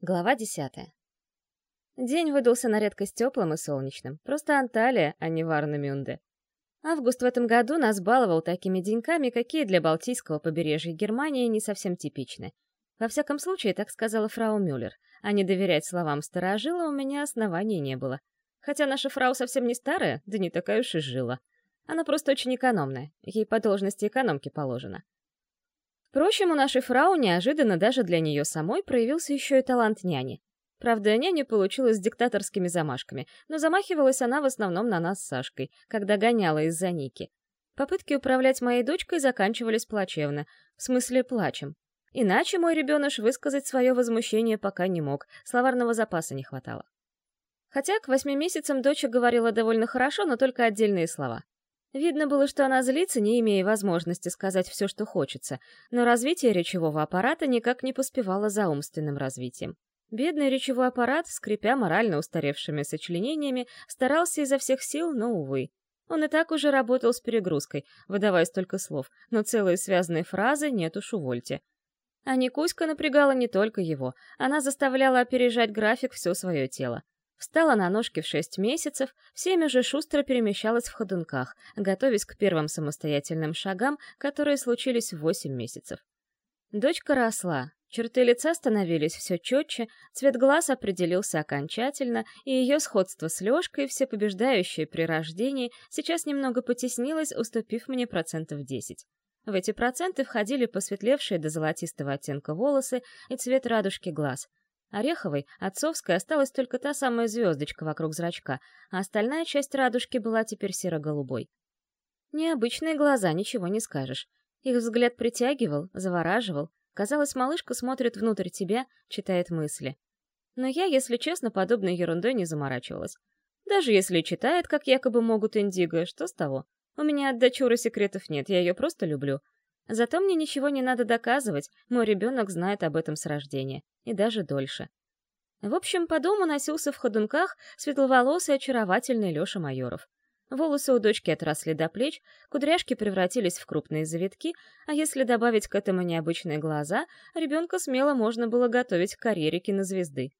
Глава десятая. День выдался на редкость теплым и солнечным. Просто Анталия, а не Варнамюнде. Август в этом году нас баловал такими деньками, какие для Балтийского побережья Германии не совсем типичны. Во всяком случае, так сказала фрау Мюллер, а не доверять словам старожила у меня оснований не было. Хотя наша фрау совсем не старая, да не такая уж и жила. Она просто очень экономная, ей по должности экономки положено. Впрочем, у нашей фрау неожиданно даже для нее самой проявился еще и талант няни. Правда, няня получилась с диктаторскими замашками, но замахивалась она в основном на нас с Сашкой, когда гоняла из-за Ники. Попытки управлять моей дочкой заканчивались плачевно, в смысле плачем. Иначе мой ребеныш высказать свое возмущение пока не мог, словарного запаса не хватало. Хотя к восьми месяцам дочь говорила довольно хорошо, но только отдельные слова. Видно было, что она злится, не имея возможности сказать все, что хочется, но развитие речевого аппарата никак не поспевало за умственным развитием. Бедный речевой аппарат, скрипя морально устаревшими сочленениями, старался изо всех сил, но, увы. Он и так уже работал с перегрузкой, выдавая столько слов, но целые связанные фразы нет уж увольте. А Никуська напрягала не только его, она заставляла опережать график все свое тело. Встала на ножки в шесть месяцев, всеми же шустро перемещалась в ходунках, готовясь к первым самостоятельным шагам, которые случились в восемь месяцев. Дочка росла, черты лица становились все четче, цвет глаз определился окончательно, и ее сходство с Лешкой, всепобеждающее при рождении, сейчас немного потеснилось, уступив мне процентов десять. В эти проценты входили посветлевшие до золотистого оттенка волосы и цвет радужки глаз, Ореховой, отцовской, осталась только та самая звездочка вокруг зрачка, а остальная часть радужки была теперь серо-голубой. Необычные глаза, ничего не скажешь. Их взгляд притягивал, завораживал. Казалось, малышка смотрит внутрь тебя, читает мысли. Но я, если честно, подобной ерундой не заморачивалась. Даже если читает, как якобы могут индиго, что с того? У меня от дочуры секретов нет, я ее просто люблю. Зато мне ничего не надо доказывать, мой ребенок знает об этом с рождения, и даже дольше. В общем, по дому носился в ходунках светловолосый очаровательный Лёша Майоров. Волосы у дочки отросли до плеч, кудряшки превратились в крупные завитки, а если добавить к этому необычные глаза, ребенка смело можно было готовить к карьере кинозвезды.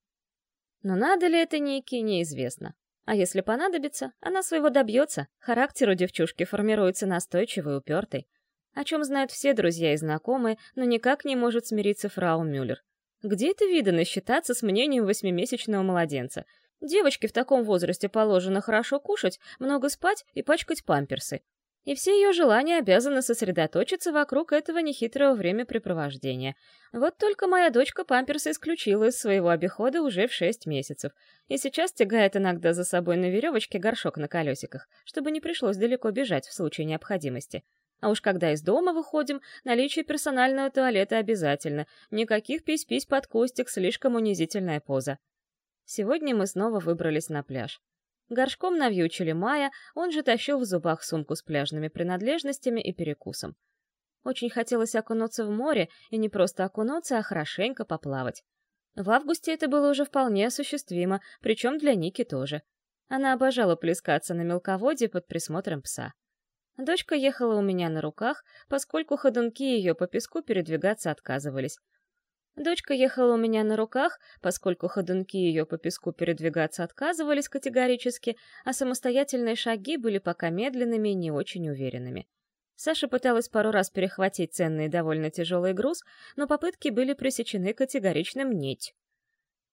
Но надо ли это Нике, неизвестно. А если понадобится, она своего добьется, характер у девчушки формируется настойчивый и упертый о чем знают все друзья и знакомые, но никак не может смириться фрау Мюллер. Где это видано считаться с мнением восьмимесячного младенца? Девочке в таком возрасте положено хорошо кушать, много спать и пачкать памперсы. И все ее желания обязаны сосредоточиться вокруг этого нехитрого времяпрепровождения. Вот только моя дочка памперсы исключила из своего обихода уже в шесть месяцев, и сейчас тягает иногда за собой на веревочке горшок на колесиках, чтобы не пришлось далеко бежать в случае необходимости. А уж когда из дома выходим, наличие персонального туалета обязательно. Никаких пись-пись под кустик, слишком унизительная поза. Сегодня мы снова выбрались на пляж. Горшком навьючили Майя, он же тащил в зубах сумку с пляжными принадлежностями и перекусом. Очень хотелось окунуться в море, и не просто окунуться, а хорошенько поплавать. В августе это было уже вполне осуществимо, причем для Ники тоже. Она обожала плескаться на мелководье под присмотром пса. Дочка ехала у меня на руках, поскольку ходунки ее по песку передвигаться отказывались. Дочка ехала у меня на руках, поскольку ходунки ее по песку передвигаться отказывались категорически, а самостоятельные шаги были пока медленными и не очень уверенными. Саша пыталась пару раз перехватить ценный и довольно тяжелый груз, но попытки были пресечены категоричным «неть».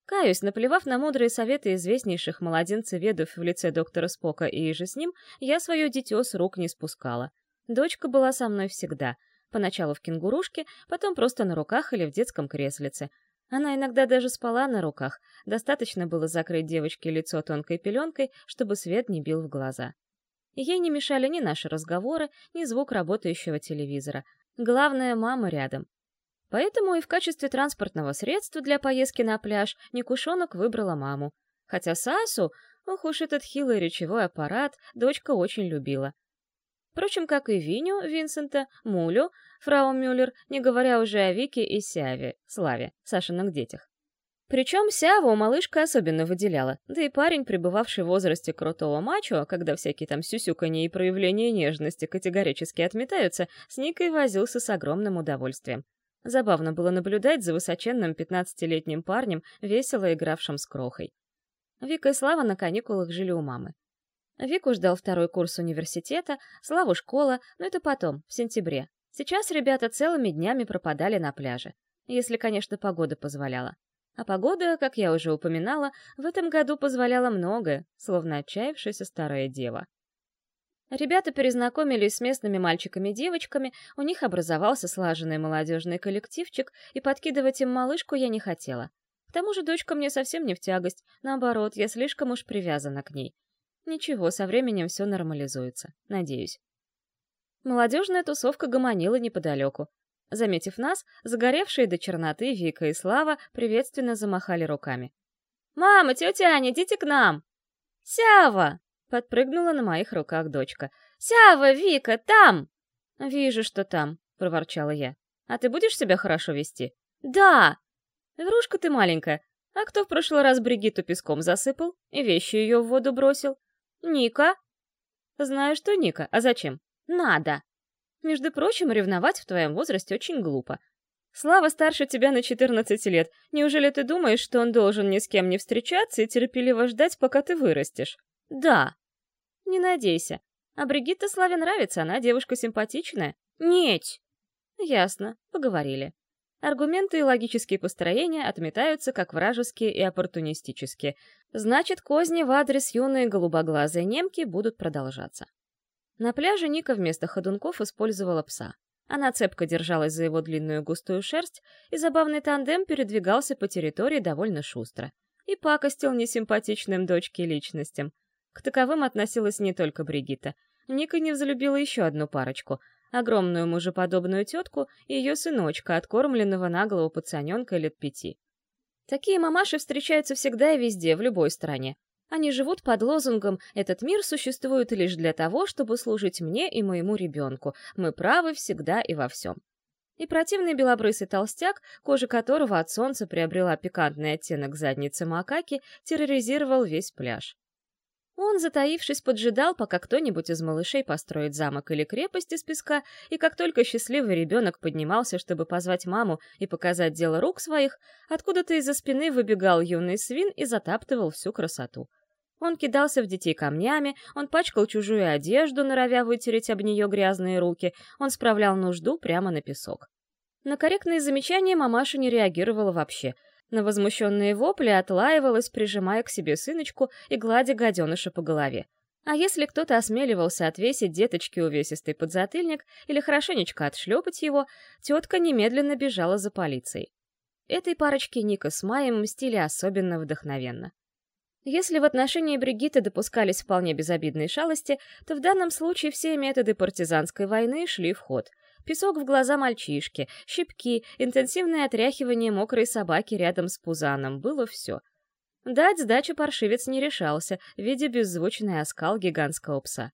Каюсь, наплевав на мудрые советы известнейших младенцеведов в лице доктора Спока и же с ним, я свое дитё с рук не спускала. Дочка была со мной всегда. Поначалу в кенгурушке, потом просто на руках или в детском креслице. Она иногда даже спала на руках. Достаточно было закрыть девочке лицо тонкой пеленкой, чтобы свет не бил в глаза. ей не мешали ни наши разговоры, ни звук работающего телевизора. Главное, мама рядом. Поэтому и в качестве транспортного средства для поездки на пляж Никушонок выбрала маму. Хотя Сасу, ох уж этот хилый речевой аппарат, дочка очень любила. Впрочем, как и Виню, Винсента, Мулю, фрау Мюллер, не говоря уже о Вике и Сяве, Славе, Сашиных детях. Причем Сяву малышка особенно выделяла, да и парень, пребывавший в возрасте крутого мачо, когда всякие там сюсюканье и проявления нежности категорически отметаются, с Никой возился с огромным удовольствием. Забавно было наблюдать за высоченным пятнадцатилетним парнем, весело игравшим с крохой. Вика и Слава на каникулах жили у мамы. Вику ждал второй курс университета, Славу школа, но это потом, в сентябре. Сейчас ребята целыми днями пропадали на пляже. Если, конечно, погода позволяла. А погода, как я уже упоминала, в этом году позволяла многое, словно отчаявшаяся старая дева. Ребята перезнакомились с местными мальчиками и девочками, у них образовался слаженный молодежный коллективчик, и подкидывать им малышку я не хотела. К тому же дочка мне совсем не в тягость, наоборот, я слишком уж привязана к ней. Ничего, со временем все нормализуется, надеюсь. Молодежная тусовка гомонила неподалеку. Заметив нас, загоревшие до черноты Вика и Слава приветственно замахали руками. «Мама, тетя Аня, идите к нам!» «Сява!» — подпрыгнула на моих руках дочка. «Сява, Вика, там!» «Вижу, что там», — проворчала я. «А ты будешь себя хорошо вести?» «Да!» «Врушка ты маленькая. А кто в прошлый раз Бригитту песком засыпал и вещи ее в воду бросил?» «Ника!» «Знаю, что Ника. А зачем?» «Надо!» Между прочим, ревновать в твоем возрасте очень глупо. Слава старше тебя на 14 лет. Неужели ты думаешь, что он должен ни с кем не встречаться и терпеливо ждать, пока ты вырастешь? Да. Не надейся. А Бригитта Славе нравится, она девушка симпатичная. Нет. Ясно, поговорили. Аргументы и логические построения отметаются как вражеские и оппортунистические. Значит, козни в адрес юной голубоглазой немки будут продолжаться. На пляже Ника вместо ходунков использовала пса. Она цепко держалась за его длинную густую шерсть, и забавный тандем передвигался по территории довольно шустро. И пакостил несимпатичным дочке личностям. К таковым относилась не только Бригитта. Ника не взлюбила еще одну парочку — огромную мужеподобную тетку и ее сыночка, откормленного наглого пацаненка лет пяти. Такие мамаши встречаются всегда и везде, в любой стране. Они живут под лозунгом «Этот мир существует лишь для того, чтобы служить мне и моему ребенку. Мы правы всегда и во всем». И противный белобрысый толстяк, кожа которого от солнца приобрела пикантный оттенок задницы макаки, терроризировал весь пляж. Он, затаившись, поджидал, пока кто-нибудь из малышей построит замок или крепость из песка, и как только счастливый ребенок поднимался, чтобы позвать маму и показать дело рук своих, откуда-то из-за спины выбегал юный свин и затаптывал всю красоту. Он кидался в детей камнями, он пачкал чужую одежду, норовя вытереть об нее грязные руки, он справлял нужду прямо на песок. На корректные замечания мамаша не реагировала вообще. На возмущенные вопли отлаивалась, прижимая к себе сыночку и гладя гаденыша по голове. А если кто-то осмеливался отвесить деточке увесистый подзатыльник или хорошенечко отшлепать его, тетка немедленно бежала за полицией. Этой парочке Ника с Маем мстили особенно вдохновенно. Если в отношении Бригитты допускались вполне безобидные шалости, то в данном случае все методы партизанской войны шли в ход. Песок в глаза мальчишки, щипки, интенсивное отряхивание мокрой собаки рядом с пузаном — было все. Дать сдачу паршивец не решался, видя беззвучный оскал гигантского пса.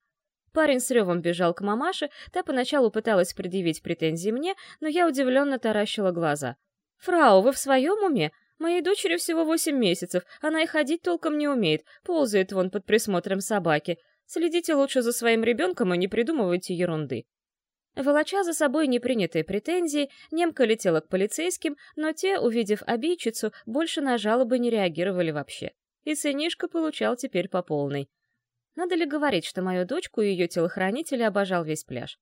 Парень с ревом бежал к мамаше, та поначалу пыталась предъявить претензии мне, но я удивленно таращила глаза. «Фрау, вы в своем уме? Моей дочери всего восемь месяцев, она и ходить толком не умеет, ползает вон под присмотром собаки. Следите лучше за своим ребенком и не придумывайте ерунды. Волоча за собой непринятые претензии, немка летела к полицейским, но те, увидев обидчицу, больше на жалобы не реагировали вообще. И сынишка получал теперь по полной. Надо ли говорить, что мою дочку и ее телохранителя обожал весь пляж?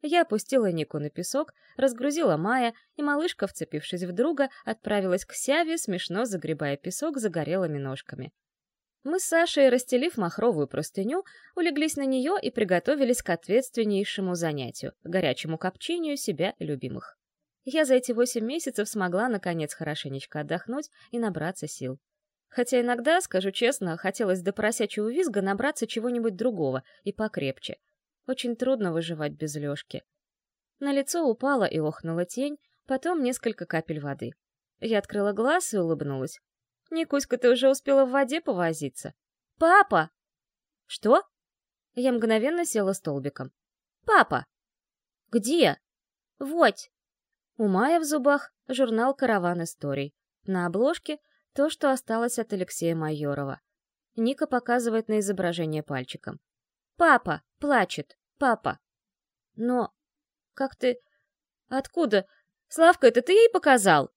Я опустила Нику на песок, разгрузила Майя, и малышка, вцепившись в друга, отправилась к Сяве, смешно загребая песок загорелыми ножками. Мы с Сашей, расстелив махровую простыню, улеглись на нее и приготовились к ответственнейшему занятию — горячему копчению себя любимых. Я за эти восемь месяцев смогла, наконец, хорошенечко отдохнуть и набраться сил. Хотя иногда, скажу честно, хотелось до поросячьего визга набраться чего-нибудь другого и покрепче — очень трудно выживать без Лёшки. На лицо упала и охнула тень, потом несколько капель воды. Я открыла глаз и улыбнулась. «Никуська, ты уже успела в воде повозиться?» «Папа!» «Что?» Я мгновенно села столбиком. «Папа!» «Где?» «Вот!» У Майя в зубах журнал «Караван историй». На обложке то, что осталось от Алексея Майорова. Ника показывает на изображение пальчиком. «Папа!» Плачет. Папа. Но... Как ты... Откуда? Славка, это ты ей показал?»